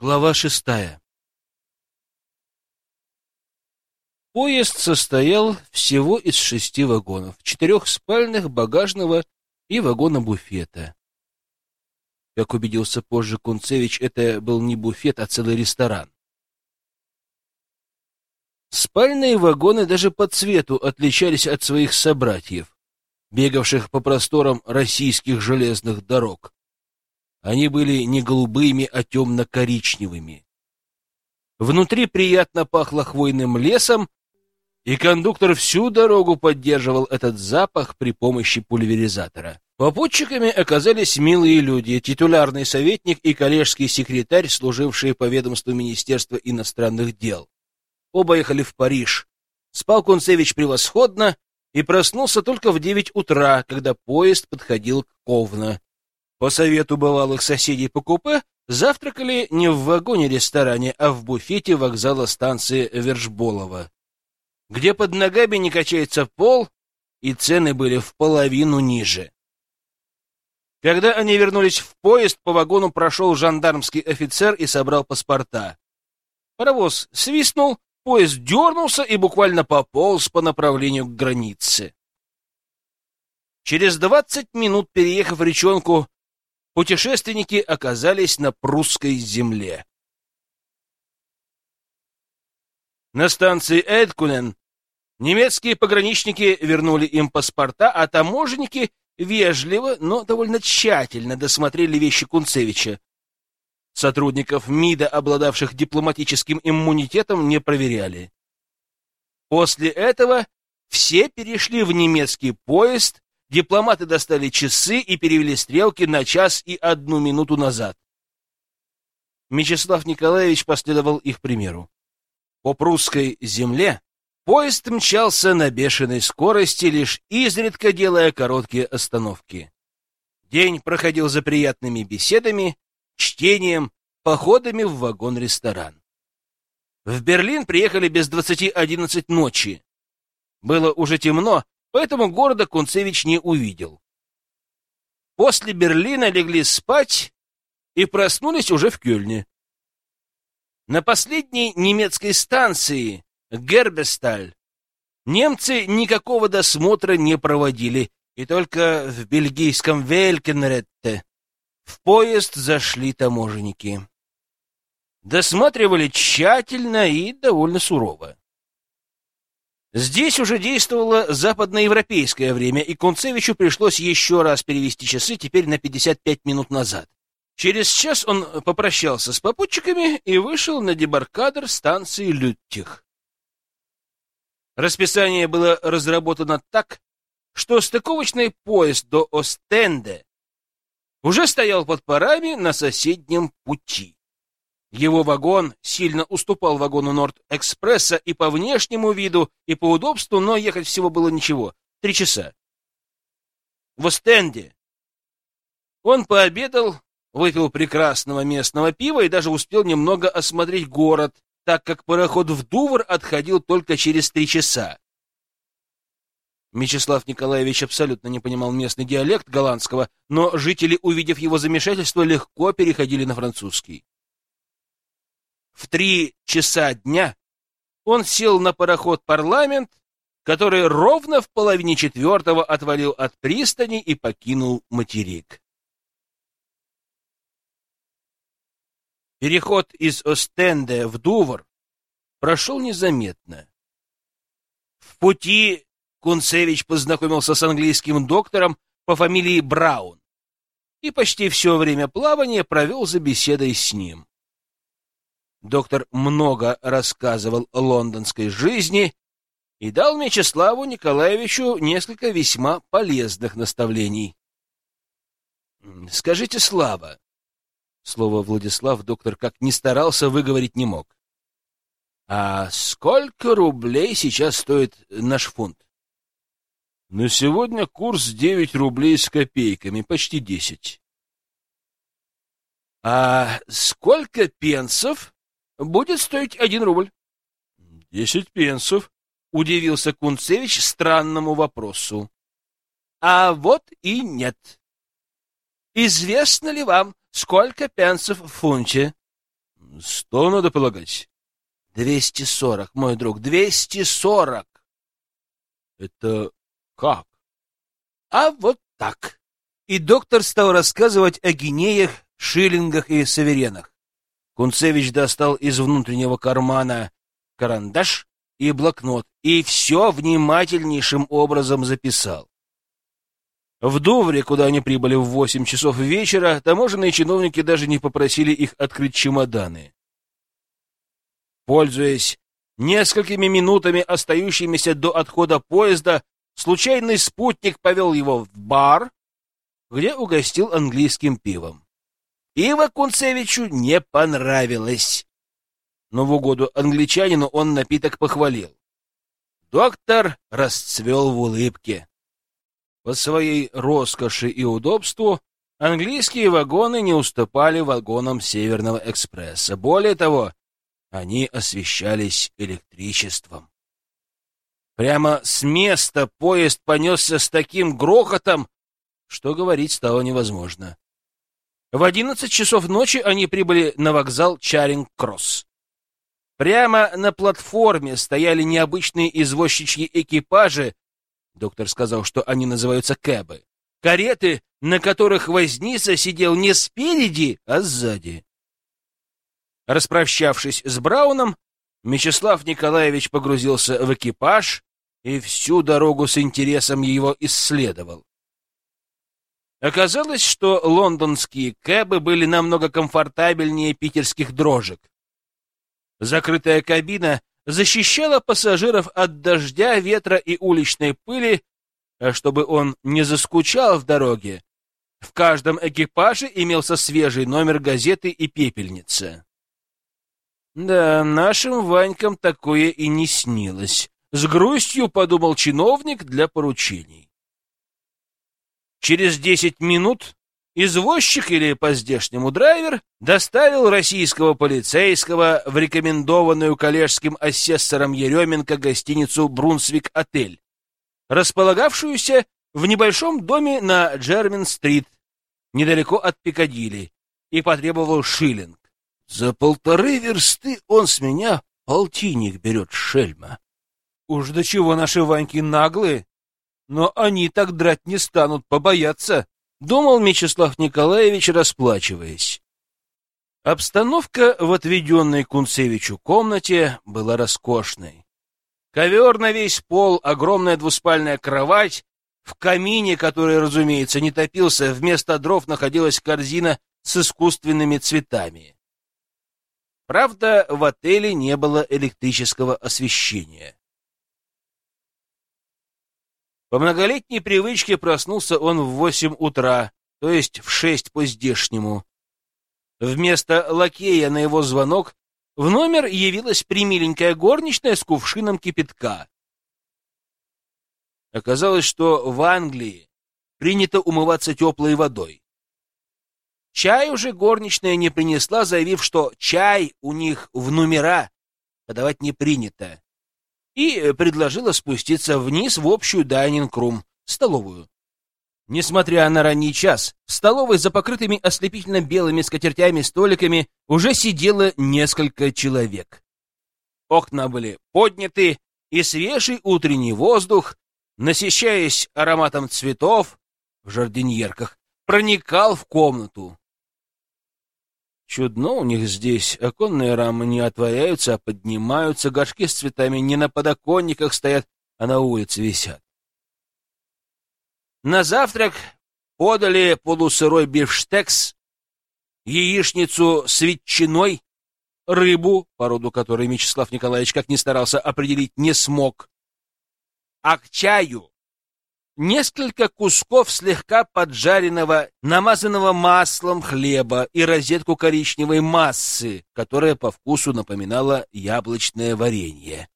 Глава шестая. Поезд состоял всего из шести вагонов, четырех спальных, багажного и вагона буфета. Как убедился позже Кунцевич, это был не буфет, а целый ресторан. Спальные вагоны даже по цвету отличались от своих собратьев, бегавших по просторам российских железных дорог. Они были не голубыми, а темно-коричневыми. Внутри приятно пахло хвойным лесом, и кондуктор всю дорогу поддерживал этот запах при помощи пульверизатора. Попутчиками оказались милые люди, титулярный советник и коллежский секретарь, служившие по ведомству Министерства иностранных дел. Оба ехали в Париж. Спал Кунцевич превосходно и проснулся только в девять утра, когда поезд подходил к Ковно. По совету бывалых соседей по купе завтракали не в вагоне-ресторане, а в буфете вокзала станции Вершболова, где под ногами не качается пол, и цены были в половину ниже. Когда они вернулись в поезд, по вагону прошел жандармский офицер и собрал паспорта. Паровоз свистнул, поезд дернулся и буквально пополз по направлению к границе. Через двадцать минут, переехав речонку, путешественники оказались на прусской земле. На станции Эдкунен немецкие пограничники вернули им паспорта, а таможенники вежливо, но довольно тщательно досмотрели вещи Кунцевича. Сотрудников МИДа, обладавших дипломатическим иммунитетом, не проверяли. После этого все перешли в немецкий поезд, Дипломаты достали часы и перевели стрелки на час и одну минуту назад. Мечислав Николаевич последовал их примеру. По прусской земле поезд мчался на бешеной скорости, лишь изредка делая короткие остановки. День проходил за приятными беседами, чтением, походами в вагон-ресторан. В Берлин приехали без двадцати одиннадцать ночи. Было уже темно, поэтому города Кунцевич не увидел. После Берлина легли спать и проснулись уже в Кёльне. На последней немецкой станции Гербесталь немцы никакого досмотра не проводили, и только в бельгийском Велькенретте в поезд зашли таможенники. Досматривали тщательно и довольно сурово. Здесь уже действовало западноевропейское время, и Кунцевичу пришлось еще раз перевести часы теперь на 55 минут назад. Через час он попрощался с попутчиками и вышел на дебаркадер станции Люттих. Расписание было разработано так, что стыковочный поезд до Остенде уже стоял под парами на соседнем пути. Его вагон сильно уступал вагону Норд-экспресса и по внешнему виду, и по удобству, но ехать всего было ничего — три часа. В Остенде он пообедал, выпил прекрасного местного пива и даже успел немного осмотреть город, так как пароход в Дувр отходил только через три часа. Мечислав Николаевич абсолютно не понимал местный диалект голландского, но жители, увидев его замешательство, легко переходили на французский. В три часа дня он сел на пароход «Парламент», который ровно в половине четвертого отвалил от пристани и покинул материк. Переход из Остенде в Дувр прошел незаметно. В пути Кунцевич познакомился с английским доктором по фамилии Браун и почти все время плавания провел за беседой с ним. Доктор много рассказывал о лондонской жизни и дал Мечиславу Николаевичу несколько весьма полезных наставлений. «Скажите, Слава...» Слово Владислав доктор как ни старался выговорить не мог. «А сколько рублей сейчас стоит наш фунт?» «На сегодня курс девять рублей с копейками, почти десять». «А сколько пенсов будет стоить один рубль. — Десять пенсов, — удивился Кунцевич странному вопросу. — А вот и нет. Известно ли вам, сколько пенсов в фунте? — Сто, надо полагать. Двести сорок, мой друг, двести сорок. Это как? А вот так. И доктор стал рассказывать о гинеях, шиллингах и саверенах. Кунцевич достал из внутреннего кармана карандаш и блокнот и все внимательнейшим образом записал. В Дувре, куда они прибыли в восемь часов вечера, таможенные чиновники даже не попросили их открыть чемоданы. Пользуясь несколькими минутами, остающимися до отхода поезда, случайный спутник повел его в бар, где угостил английским пивом. Пиво Кунцевичу не понравилось, но в угоду англичанину он напиток похвалил. Доктор расцвел в улыбке. По своей роскоши и удобству английские вагоны не уступали вагонам Северного экспресса. Более того, они освещались электричеством. Прямо с места поезд понесся с таким грохотом, что говорить стало невозможно. В одиннадцать часов ночи они прибыли на вокзал Чаринг-Кросс. Прямо на платформе стояли необычные извозчичьи экипажи Доктор сказал, что они называются кэбы. Кареты, на которых возница сидел не спереди, а сзади. Распрощавшись с Брауном, Мечислав Николаевич погрузился в экипаж и всю дорогу с интересом его исследовал. Оказалось, что лондонские кэбы были намного комфортабельнее питерских дрожек. Закрытая кабина защищала пассажиров от дождя, ветра и уличной пыли, а чтобы он не заскучал в дороге. В каждом экипаже имелся свежий номер газеты и пепельница. Да, нашим Ванькам такое и не снилось. С грустью подумал чиновник для поручений. Через десять минут Извозчик или по-здешнему драйвер доставил российского полицейского в рекомендованную коллежским асессором Еременко гостиницу «Брунсвик-отель», располагавшуюся в небольшом доме на Джермин-стрит, недалеко от Пикадилли, и потребовал шиллинг. За полторы версты он с меня полтинник берет, шельма. Уж до чего наши Ваньки наглые, но они так драть не станут, побояться. — думал Мечислав Николаевич, расплачиваясь. Обстановка в отведенной Кунцевичу комнате была роскошной. Ковер на весь пол, огромная двуспальная кровать, в камине, который, разумеется, не топился, вместо дров находилась корзина с искусственными цветами. Правда, в отеле не было электрического освещения. По многолетней привычке проснулся он в восемь утра, то есть в шесть по-здешнему. Вместо лакея на его звонок в номер явилась примиленькая горничная с кувшином кипятка. Оказалось, что в Англии принято умываться теплой водой. Чай уже горничная не принесла, заявив, что чай у них в номера подавать не принято и предложила спуститься вниз в общую дайнинг-рум, столовую. Несмотря на ранний час, в столовой за покрытыми ослепительно белыми скатертями столиками уже сидело несколько человек. Окна были подняты, и свежий утренний воздух, насыщаясь ароматом цветов в жардиньерках, проникал в комнату. Чудно у них здесь. Оконные рамы не отворяются, а поднимаются. Горшки с цветами не на подоконниках стоят, а на улице висят. На завтрак подали полусырой бифштекс, яичницу с ветчиной, рыбу, породу которой Мячеслав Николаевич как ни старался определить, не смог, а к чаю несколько кусков слегка поджаренного, намазанного маслом хлеба и розетку коричневой массы, которая по вкусу напоминала яблочное варенье.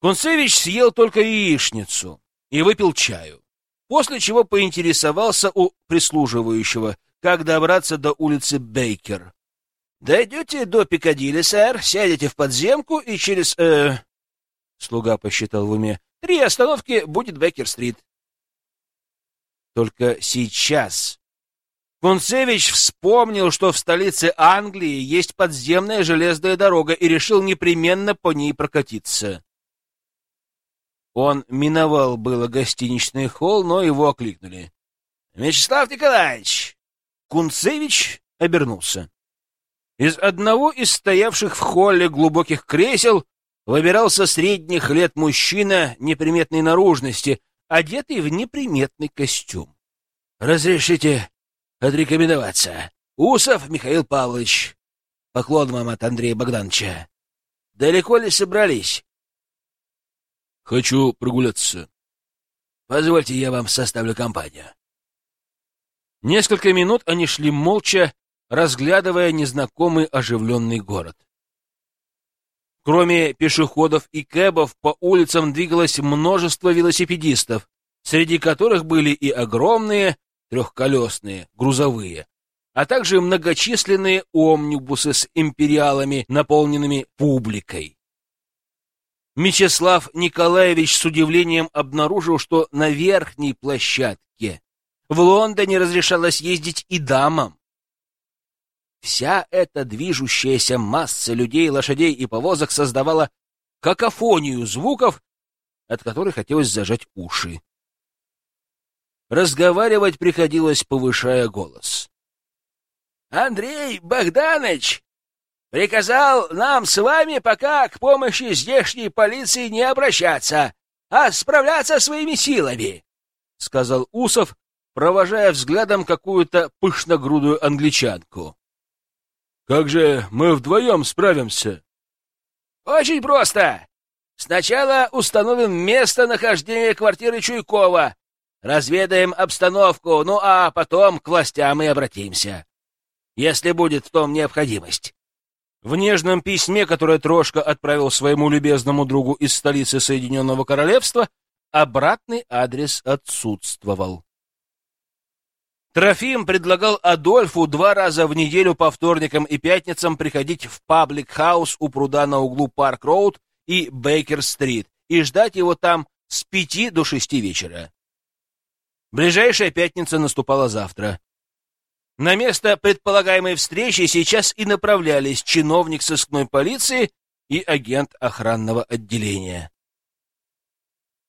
Кунцевич съел только яичницу и выпил чаю, после чего поинтересовался у прислуживающего, как добраться до улицы Бейкер. «Дойдете до Пикадилли, сэр, сядете в подземку и через...» э... Слуга посчитал в уме. «Три остановки будет Бейкер-стрит». Только сейчас Кунцевич вспомнил, что в столице Англии есть подземная железная дорога и решил непременно по ней прокатиться. Он миновал было гостиничный холл, но его окликнули. — Вячеслав Николаевич! Кунцевич обернулся. Из одного из стоявших в холле глубоких кресел выбирался средних лет мужчина неприметной наружности, одетый в неприметный костюм. — Разрешите отрекомендоваться. Усов Михаил Павлович. Поклон вам от Андрея Богдановича. Далеко ли собрались? — Хочу прогуляться. — Позвольте, я вам составлю компанию. Несколько минут они шли молча, разглядывая незнакомый оживленный город. Кроме пешеходов и кэбов, по улицам двигалось множество велосипедистов, среди которых были и огромные трехколесные, грузовые, а также многочисленные омнибусы с империалами, наполненными публикой. Мечислав Николаевич с удивлением обнаружил, что на верхней площадке в Лондоне разрешалось ездить и дамам. Вся эта движущаяся масса людей, лошадей и повозок создавала какофонию звуков, от которой хотелось зажать уши. Разговаривать приходилось, повышая голос. «Андрей Богданович приказал нам с вами пока к помощи здешней полиции не обращаться, а справляться своими силами», — сказал Усов, провожая взглядом какую-то пышногрудую англичанку. Как же мы вдвоем справимся? Очень просто. Сначала установим место нахождения квартиры Чуйкова, разведаем обстановку, ну а потом к властям и обратимся, если будет в том необходимость. В нежном письме, которое Трошка отправил своему любезному другу из столицы Соединенного Королевства, обратный адрес отсутствовал. Трофим предлагал Адольфу два раза в неделю по вторникам и пятницам приходить в паблик-хаус у пруда на углу Парк-Роуд и Бейкер-стрит и ждать его там с пяти до шести вечера. Ближайшая пятница наступала завтра. На место предполагаемой встречи сейчас и направлялись чиновник сыскной полиции и агент охранного отделения.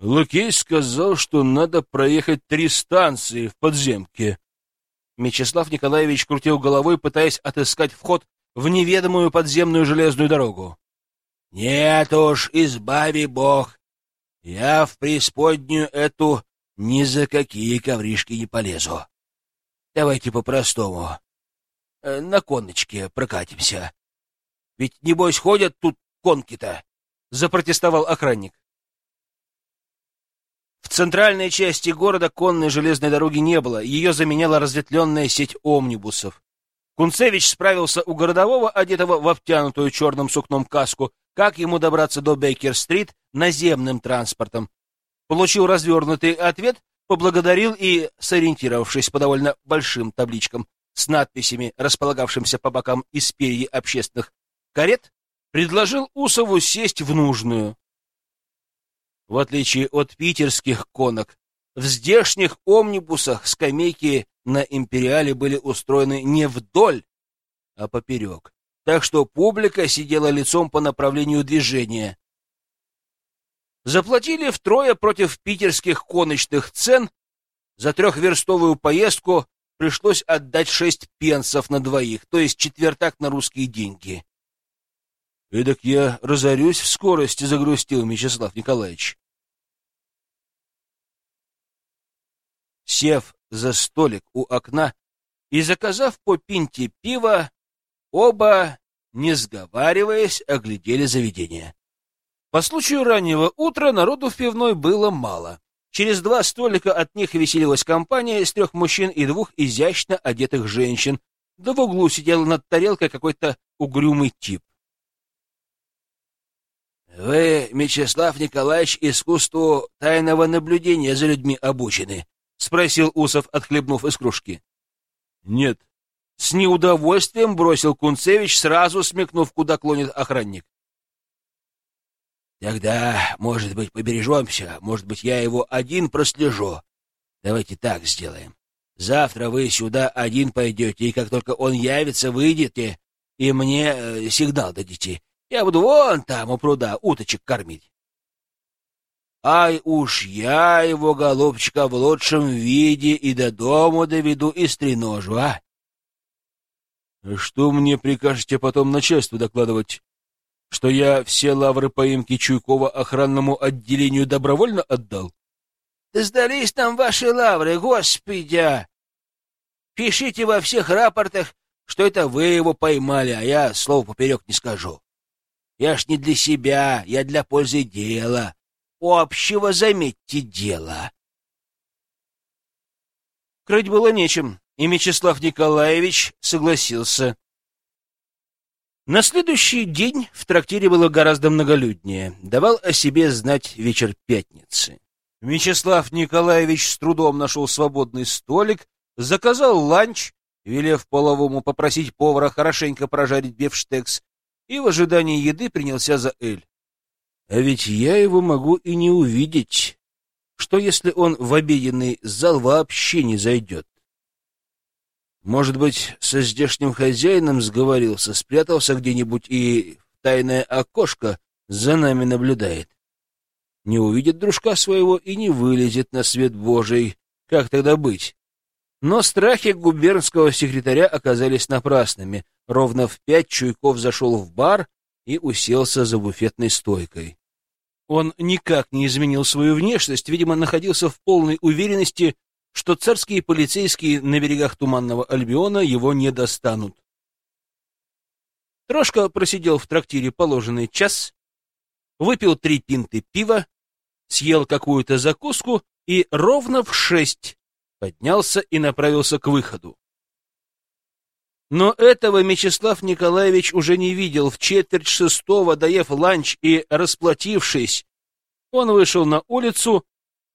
Лакей сказал, что надо проехать три станции в подземке, Мечислав Николаевич крутил головой, пытаясь отыскать вход в неведомую подземную железную дорогу. — Нет уж, избави бог! Я в преисподнюю эту ни за какие ковришки не полезу. Давайте по-простому. Э, на конночке прокатимся. Ведь, небось, ходят тут конки-то, — запротестовал охранник. Центральной части города конной железной дороги не было, ее заменяла разветвленная сеть омнибусов. Кунцевич справился у городового, одетого в обтянутую черным сукном каску, как ему добраться до Бейкер-стрит наземным транспортом. Получил развернутый ответ, поблагодарил и, сориентировавшись по довольно большим табличкам с надписями, располагавшимся по бокам и спереди общественных карет, предложил Усову сесть в нужную. В отличие от питерских конок, в здешних омнибусах скамейки на «Империале» были устроены не вдоль, а поперек, так что публика сидела лицом по направлению движения. Заплатили втрое против питерских коночных цен, за трехверстовую поездку пришлось отдать шесть пенсов на двоих, то есть четвертак на русские деньги. Эдак я разорюсь в скорости, загрустил Мячеслав Николаевич. Сев за столик у окна и заказав по пинте пива, оба, не сговариваясь, оглядели заведение. По случаю раннего утра народу в пивной было мало. Через два столика от них веселилась компания из трех мужчин и двух изящно одетых женщин, да в углу сидел над тарелкой какой-то угрюмый тип. «Вы, Мячеслав Николаевич, искусству тайного наблюдения за людьми обучены», — спросил Усов, отхлебнув из кружки. — Нет. С неудовольствием бросил Кунцевич, сразу смекнув, куда клонит охранник. — Тогда, может быть, побережемся, может быть, я его один прослежу. Давайте так сделаем. Завтра вы сюда один пойдете, и как только он явится, выйдете и мне э, сигнал дадите. Я буду вон там у пруда уточек кормить. Ай уж я его, голубчика, в лучшем виде и до дому доведу и стреножу, а? Что мне прикажете потом начальству докладывать? Что я все лавры поимки Чуйкова охранному отделению добровольно отдал? Да сдались нам ваши лавры, господи! Пишите во всех рапортах, что это вы его поймали, а я слов поперек не скажу. Я ж не для себя, я для пользы дела. Общего, заметьте, дела. Крыть было нечем, и Мечислав Николаевич согласился. На следующий день в трактире было гораздо многолюднее. Давал о себе знать вечер пятницы. Мечислав Николаевич с трудом нашел свободный столик, заказал ланч, велев половому попросить повара хорошенько прожарить бифштекс, и в ожидании еды принялся за эль. А ведь я его могу и не увидеть. Что, если он в обеденный зал вообще не зайдет? Может быть, со здешним хозяином сговорился, спрятался где-нибудь и в тайное окошко за нами наблюдает. Не увидит дружка своего и не вылезет на свет Божий. Как тогда быть? Но страхи губернского секретаря оказались напрасными. Ровно в пять Чуйков зашел в бар и уселся за буфетной стойкой. Он никак не изменил свою внешность, видимо, находился в полной уверенности, что царские полицейские на берегах Туманного Альбиона его не достанут. Трошка просидел в трактире положенный час, выпил три пинты пива, съел какую-то закуску и ровно в шесть поднялся и направился к выходу. Но этого Мечислав Николаевич уже не видел. В четверть шестого, доев ланч и расплатившись, он вышел на улицу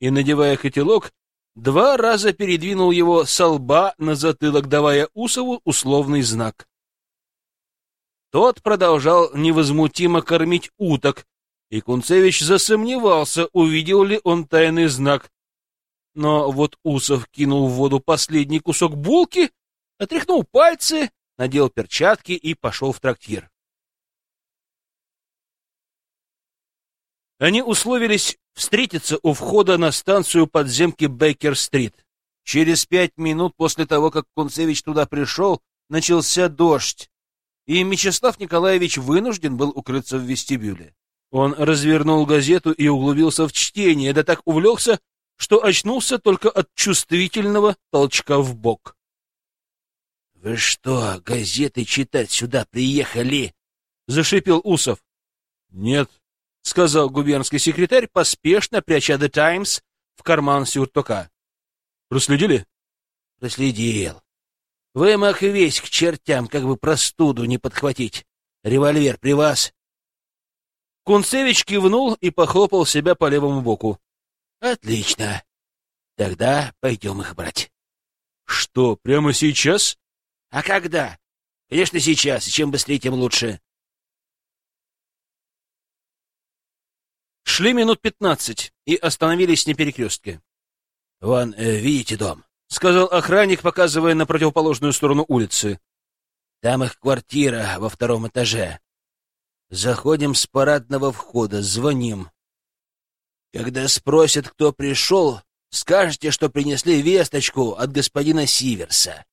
и, надевая котелок, два раза передвинул его со лба на затылок, давая Усову условный знак. Тот продолжал невозмутимо кормить уток, и Кунцевич засомневался, увидел ли он тайный знак, но вот Усов кинул в воду последний кусок булки, отряхнул пальцы, надел перчатки и пошел в трактир. Они условились встретиться у входа на станцию подземки Бейкер-стрит. Через пять минут после того, как Кунцевич туда пришел, начался дождь, и Мечислав Николаевич вынужден был укрыться в вестибюле. Он развернул газету и углубился в чтение, да так увлекся, что очнулся только от чувствительного толчка в бок. — Вы что, газеты читать сюда приехали? — зашипел Усов. — Нет, — сказал губернский секретарь, поспешно пряча «The Times» в карман сюртука. — Проследили? — Проследил. Вымах весь к чертям, как бы простуду не подхватить. Револьвер при вас? Кунцевич кивнул и похлопал себя по левому боку. Отлично. Тогда пойдем их брать. Что, прямо сейчас? А когда? Конечно, сейчас. Чем быстрее, тем лучше. Шли минут пятнадцать и остановились на перекрестке. — Вон, э, видите дом? — сказал охранник, показывая на противоположную сторону улицы. — Там их квартира во втором этаже. Заходим с парадного входа, звоним. Когда спросят, кто пришел, скажете, что принесли весточку от господина Сиверса.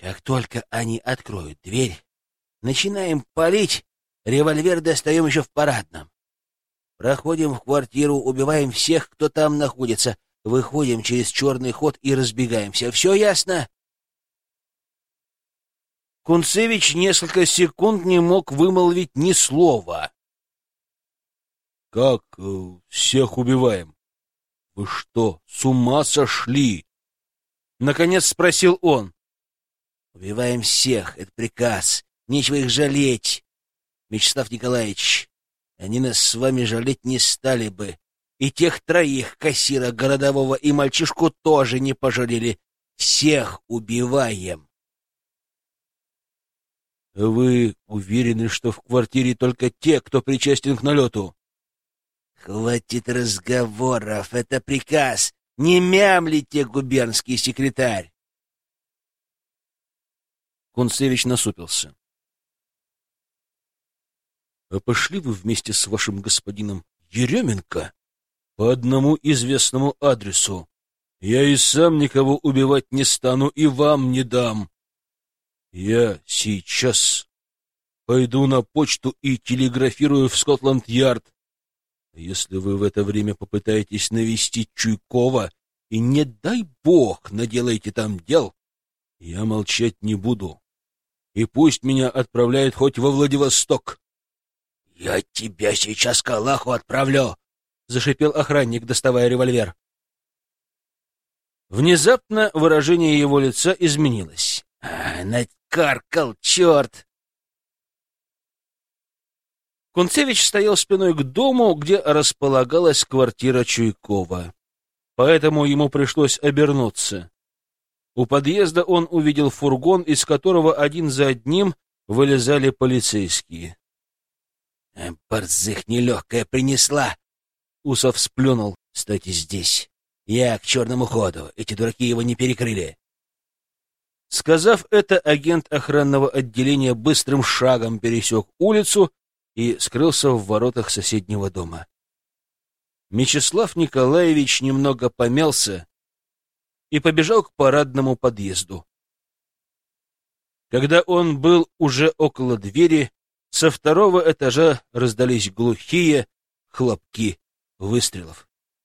Как только они откроют дверь, начинаем палить, револьвер достаем еще в парадном. Проходим в квартиру, убиваем всех, кто там находится, выходим через черный ход и разбегаемся. Все ясно? Кунцевич несколько секунд не мог вымолвить ни слова. Как э, всех убиваем? Вы что, с ума сошли? Наконец спросил он. Убиваем всех, это приказ. Нечего их жалеть. Мячеслав Николаевич, они нас с вами жалеть не стали бы. И тех троих, кассира городового и мальчишку, тоже не пожалели. Всех убиваем. Вы уверены, что в квартире только те, кто причастен к налету? «Хватит разговоров, это приказ. Не мямлите, губернский секретарь. Кунцевич насупился. — А пошли вы вместе с вашим господином Еременко по одному известному адресу. Я и сам никого убивать не стану и вам не дам. Я сейчас пойду на почту и телеграфирую в Скотланд-Ярд. Если вы в это время попытаетесь навестить Чуйкова и, не дай бог, наделаете там дел, я молчать не буду. И пусть меня отправляют хоть во Владивосток. — Я тебя сейчас к Аллаху отправлю! — зашипел охранник, доставая револьвер. Внезапно выражение его лица изменилось. А, накаркал, черт! Кунцевич стоял спиной к дому, где располагалась квартира Чуйкова. Поэтому ему пришлось обернуться. У подъезда он увидел фургон, из которого один за одним вылезали полицейские. «Э, — Борзых нелегкая принесла! — Усов сплюнул. — Стойте здесь. Я к черному ходу. Эти дураки его не перекрыли. Сказав это, агент охранного отделения быстрым шагом пересек улицу и скрылся в воротах соседнего дома. Мечислав Николаевич немного помялся и побежал к парадному подъезду. Когда он был уже около двери, со второго этажа раздались глухие хлопки выстрелов.